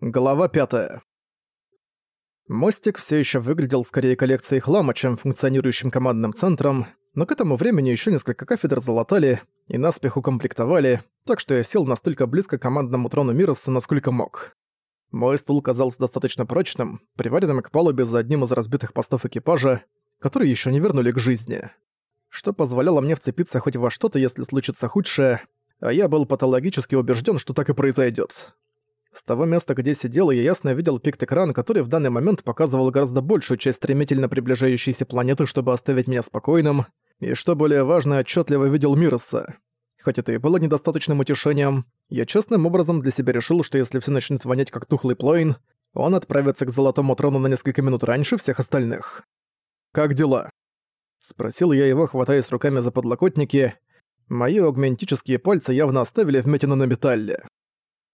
Глава 5. Мостик все еще выглядел скорее коллекцией хлама, чем функционирующим командным центром, но к этому времени еще несколько кафедр залатали и наспех укомплектовали, так что я сел настолько близко к командному трону Мироса, насколько мог. Мой стул казался достаточно прочным, приваренным к палубе за одним из разбитых постов экипажа, которые еще не вернули к жизни. Что позволяло мне вцепиться хоть во что-то, если случится худшее, а я был патологически убежден, что так и произойдет. С того места, где сидел, я ясно видел пикт-экран, который в данный момент показывал гораздо большую часть стремительно приближающейся планеты, чтобы оставить меня спокойным, и, что более важно, отчетливо видел Мироса. Хоть это и было недостаточным утешением, я честным образом для себя решил, что если все начнет вонять как тухлый плоин, он отправится к Золотому Трону на несколько минут раньше всех остальных. «Как дела?» Спросил я его, хватаясь руками за подлокотники. Мои аугментические пальцы явно оставили вмятины на металле.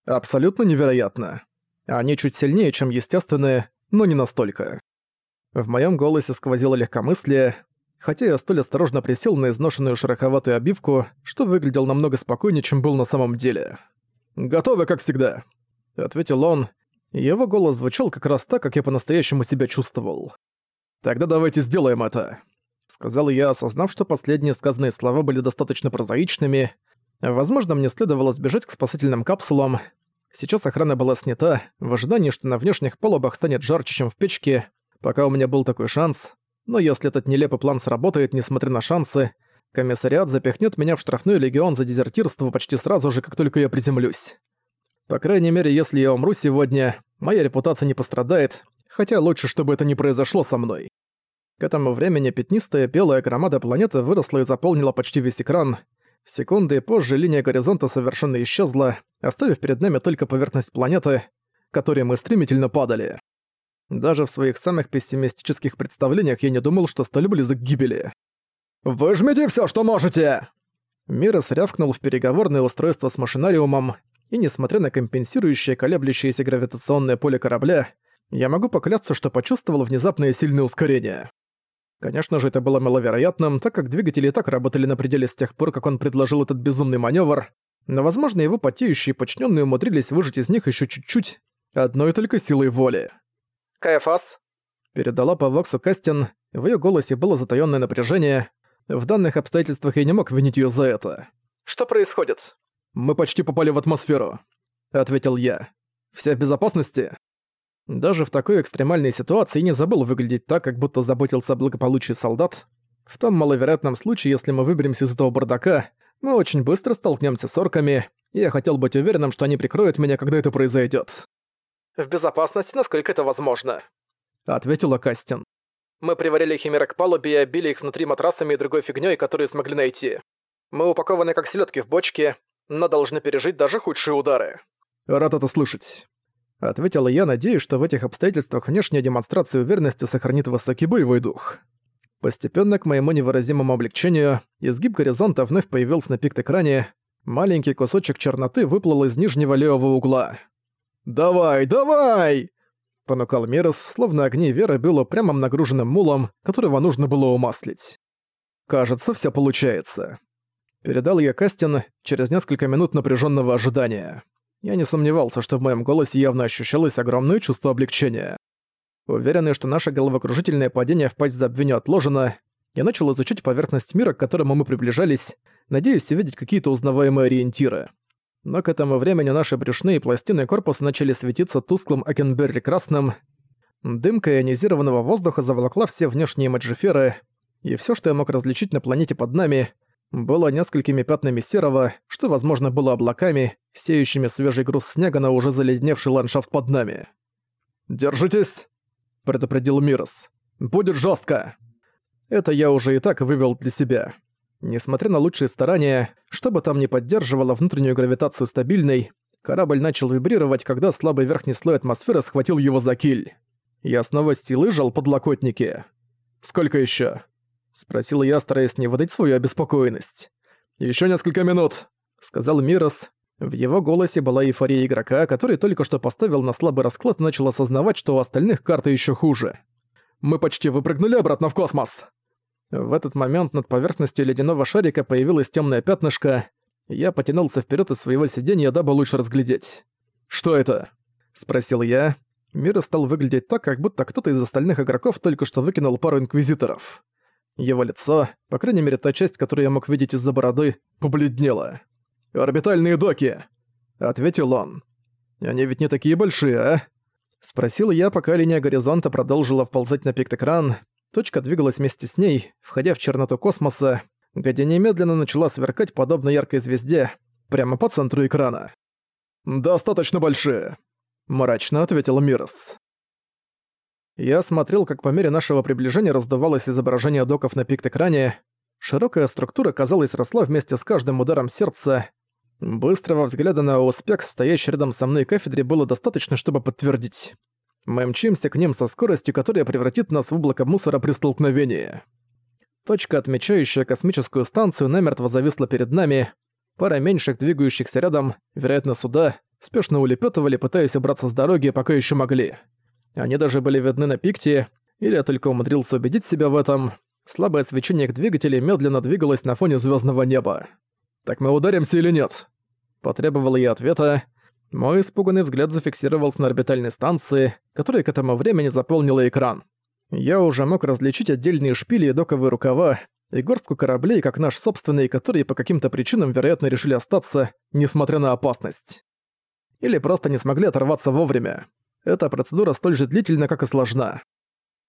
Абсолютно невероятно. Они чуть сильнее, чем естественные, но не настолько. В моем голосе сквозило легкомыслие, хотя я столь осторожно присел на изношенную шероховатую обивку, что выглядел намного спокойнее, чем был на самом деле. «Готовы, как всегда», — ответил он. Его голос звучал как раз так, как я по-настоящему себя чувствовал. «Тогда давайте сделаем это», — сказал я, осознав, что последние сказанные слова были достаточно прозаичными, Возможно, мне следовало сбежать к спасательным капсулам. Сейчас охрана была снята, в ожидании, что на внешних палубах станет жарче, чем в печке, пока у меня был такой шанс. Но если этот нелепый план сработает, несмотря на шансы, комиссариат запихнет меня в штрафной легион за дезертирство почти сразу же, как только я приземлюсь. По крайней мере, если я умру сегодня, моя репутация не пострадает, хотя лучше, чтобы это не произошло со мной. К этому времени пятнистая белая громада планеты выросла и заполнила почти весь экран, Секунды позже линия горизонта совершенно исчезла, оставив перед нами только поверхность планеты, которой мы стремительно падали. Даже в своих самых пессимистических представлениях я не думал, что столь близок к гибели. «Выжмите всё, что можете!» Мирос рявкнул в переговорное устройство с машинариумом, и несмотря на компенсирующее колеблющееся гравитационное поле корабля, я могу поклясться, что почувствовал внезапное сильное ускорение. Конечно же, это было маловероятным, так как двигатели и так работали на пределе с тех пор, как он предложил этот безумный маневр, но, возможно, его потеющие подчиненные умудрились выжать из них еще чуть-чуть, одной только силой воли. «Кайфас!» — передала по Воксу Кастин, в ее голосе было затаённое напряжение. В данных обстоятельствах я не мог винить ее за это. «Что происходит?» «Мы почти попали в атмосферу», — ответил я. «Все в безопасности?» Даже в такой экстремальной ситуации не забыл выглядеть так, как будто заботился о благополучии солдат. В том маловероятном случае, если мы выберемся из этого бардака, мы очень быстро столкнемся с орками, и я хотел быть уверенным, что они прикроют меня, когда это произойдет. «В безопасности, насколько это возможно», — ответила Кастин. «Мы приварили химера к палубе и обили их внутри матрасами и другой фигнёй, которую смогли найти. Мы упакованы как селёдки в бочке, но должны пережить даже худшие удары». «Рад это слышать». Ответила я, надеясь, что в этих обстоятельствах внешняя демонстрация уверенности сохранит высокий боевой дух. Постепенно, к моему невыразимому облегчению, изгиб горизонта вновь появился на пикт-экране, маленький кусочек черноты выплыл из нижнего левого угла. «Давай, давай!» Понукал Мирос, словно огни Веры было прямо нагруженным мулом, которого нужно было умаслить. «Кажется, все получается». Передал я Кастин через несколько минут напряженного ожидания. Я не сомневался, что в моем голосе явно ощущалось огромное чувство облегчения. Уверенный, что наше головокружительное падение в пасть забвению отложено, я начал изучать поверхность мира, к которому мы приближались, надеясь увидеть какие-то узнаваемые ориентиры. Но к этому времени наши брюшные пластины корпуса начали светиться тусклым Акенберри красным. Дымка ионизированного воздуха заволокла все внешние маджиферы, и все, что я мог различить на планете под нами, было несколькими пятнами серого, что, возможно, было облаками, сеющими свежий груз снега на уже заледневший ландшафт под нами. «Держитесь!» — предупредил Мирос. «Будет жестко. Это я уже и так вывел для себя. Несмотря на лучшие старания, что бы там ни поддерживало внутреннюю гравитацию стабильной, корабль начал вибрировать, когда слабый верхний слой атмосферы схватил его за киль. Я снова с силой жал подлокотники. «Сколько еще? Спросил я, стараясь не выдать свою обеспокоенность. Еще несколько минут», — сказал Мирос. В его голосе была эйфория игрока, который только что поставил на слабый расклад и начал осознавать, что у остальных карты еще хуже. «Мы почти выпрыгнули обратно в космос!» В этот момент над поверхностью ледяного шарика появилось темное пятнышко. Я потянулся вперед из своего сиденья, дабы лучше разглядеть. «Что это?» Спросил я. Мир стал выглядеть так, как будто кто-то из остальных игроков только что выкинул пару инквизиторов. Его лицо, по крайней мере та часть, которую я мог видеть из-за бороды, побледнело. «Орбитальные доки!» — ответил он. «Они ведь не такие большие, а?» Спросил я, пока линия горизонта продолжила вползать на пикт-экран. Точка двигалась вместе с ней, входя в черноту космоса, где немедленно начала сверкать подобно яркой звезде, прямо по центру экрана. «Достаточно большие», — мрачно ответил Мирос. Я смотрел, как по мере нашего приближения раздавалось изображение доков на пикт-экране. Широкая структура, казалось, росла вместе с каждым ударом сердца. Быстрого взгляда на Успекс, стоящий рядом со мной кафедре, было достаточно, чтобы подтвердить. Мы мчимся к ним со скоростью, которая превратит нас в облако мусора при столкновении. Точка, отмечающая космическую станцию, намертво зависла перед нами. Пара меньших, двигающихся рядом, вероятно, суда, спешно улепетывали, пытаясь убраться с дороги, пока еще могли. Они даже были видны на пикте, или я только умудрился убедить себя в этом. Слабое свечение их двигателей медленно двигалось на фоне звездного неба. «Так мы ударимся или нет?» Потребовал я ответа. Мой испуганный взгляд зафиксировался на орбитальной станции, которая к этому времени заполнила экран. Я уже мог различить отдельные шпили и доковые рукава, и горстку кораблей, как наш собственный, которые по каким-то причинам, вероятно, решили остаться, несмотря на опасность. Или просто не смогли оторваться вовремя. Эта процедура столь же длительна, как и сложна.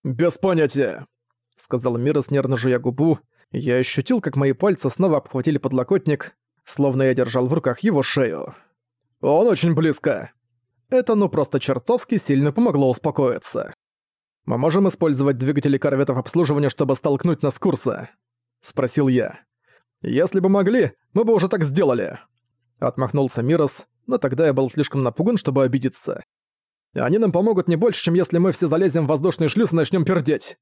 «Без понятия», — сказал Мирос, нервно жуя губу. Я ощутил, как мои пальцы снова обхватили подлокотник, словно я держал в руках его шею. «Он очень близко!» Это ну просто чертовски сильно помогло успокоиться. «Мы можем использовать двигатели корветов обслуживания, чтобы столкнуть нас с курса?» — спросил я. «Если бы могли, мы бы уже так сделали!» Отмахнулся Мирос, но тогда я был слишком напуган, чтобы обидеться. Они нам помогут не больше, чем если мы все залезем в воздушный шлюз и начнем пердеть.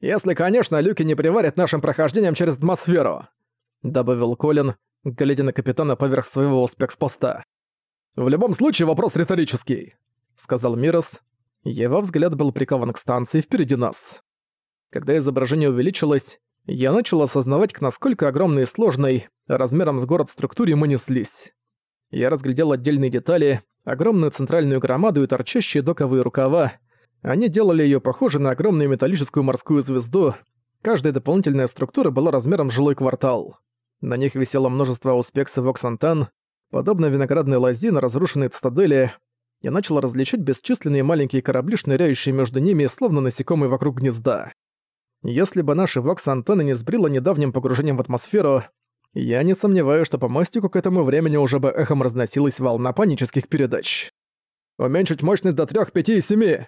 Если, конечно, люки не приварят нашим прохождением через атмосферу», — добавил Колин, глядя на капитана поверх своего успекс-поста. «В любом случае вопрос риторический», — сказал Мирос. Его взгляд был прикован к станции впереди нас. Когда изображение увеличилось, я начал осознавать, насколько огромной и сложной, размером с город структуре мы неслись. Я разглядел отдельные детали, огромную центральную громаду и торчащие доковые рукава. Они делали её похожей на огромную металлическую морскую звезду. Каждая дополнительная структура была размером с жилой квартал. На них висело множество ауспекс и воксантан, подобно виноградной лозе на разрушенной цитадели. Я начал различать бесчисленные маленькие корабли, шныряющие между ними, словно насекомые вокруг гнезда. Если бы наши вокс-антенны не сбрило недавним погружением в атмосферу, я не сомневаюсь, что по мостику к этому времени уже бы эхом разносилась волна панических передач. «Уменьшить мощность до 3, 5 и 7!»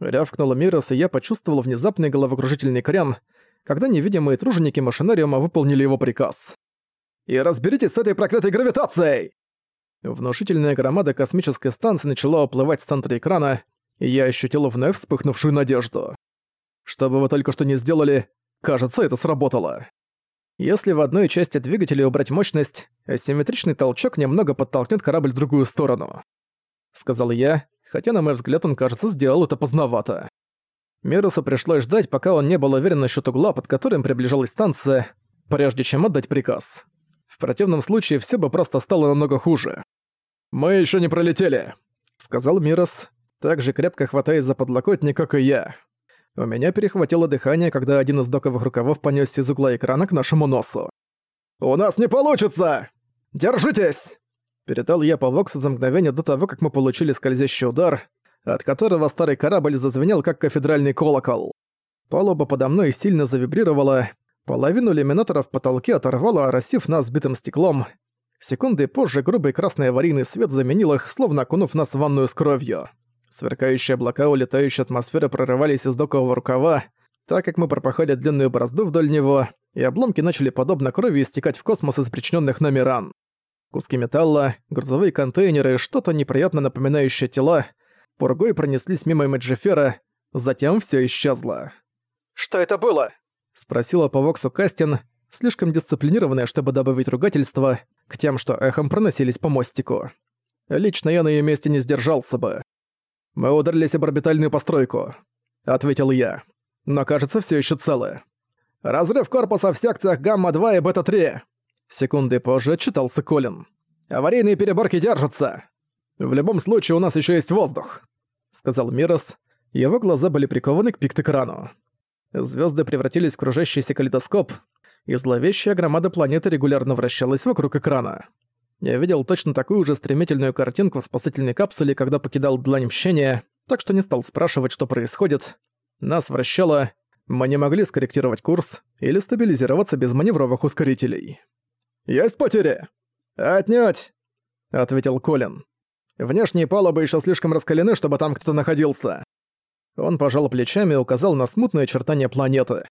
Рявкнула Мирос, и я почувствовал внезапный головокружительный крен, когда невидимые труженики машинариума выполнили его приказ. «И разберитесь с этой проклятой гравитацией!» Внушительная громада космической станции начала уплывать с центра экрана, и я ощутил вновь вспыхнувшую надежду. Что бы вы только что не сделали, кажется, это сработало. Если в одной части двигателя убрать мощность, асимметричный толчок немного подтолкнет корабль в другую сторону. Сказал я, хотя, на мой взгляд, он, кажется, сделал это поздновато. Мирусу пришлось ждать, пока он не был уверен насчет угла, под которым приближалась станция, прежде чем отдать приказ. В противном случае все бы просто стало намного хуже. «Мы еще не пролетели», — сказал Мирос, так же крепко хватаясь за подлокотник, как и я. У меня перехватило дыхание, когда один из доковых рукавов понёсся из угла экрана к нашему носу. «У нас не получится! Держитесь!» Передал я по Воксу за мгновение до того, как мы получили скользящий удар, от которого старый корабль зазвенел, как кафедральный колокол. Палуба подо мной сильно завибрировала, половину иллюминатора в потолке оторвало, оросив нас сбитым стеклом. Секунды позже грубый красный аварийный свет заменил их, словно окунув нас в ванную с кровью. Сверкающие облака улетающей атмосферы прорывались из докового рукава, так как мы пропахали длинную борозду вдоль него, и обломки начали подобно крови истекать в космос из причиненных нами ран. Куски металла, грузовые контейнеры, что-то неприятно напоминающее тела, пургой пронеслись мимо Мэджифера, затем все исчезло. «Что это было?» — спросила по Воксу Кастин, слишком дисциплинированная, чтобы добавить ругательство к тем, что эхом проносились по мостику. Лично я на её месте не сдержался бы. «Мы ударились об орбитальную постройку», — ответил я. «Но кажется, все еще целы. Разрыв корпуса в секциях гамма-2 и бета-3». Секунды позже читался Колин. «Аварийные переборки держатся». В любом случае у нас еще есть воздух», — сказал Мирос. Его глаза были прикованы к пикт-экрану. Звезды превратились в кружащийся калейдоскоп, и зловещая громада планеты регулярно вращалась вокруг экрана. Я видел точно такую же стремительную картинку в спасательной капсуле, когда покидал Длань Мщения, так что не стал спрашивать, что происходит. Нас вращало, мы не могли скорректировать курс или стабилизироваться без маневровых ускорителей. «Есть потери?» «Отнюдь!» — ответил Колин. Внешние палубы еще слишком раскалены, чтобы там кто-то находился. Он пожал плечами и указал на смутные очертания планеты.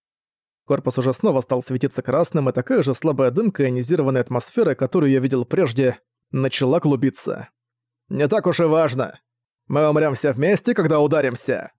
Корпус уже снова стал светиться красным, и такая же слабая дымка ионизированной атмосферы, которую я видел прежде, начала клубиться. «Не так уж и важно. Мы умрем все вместе, когда ударимся!»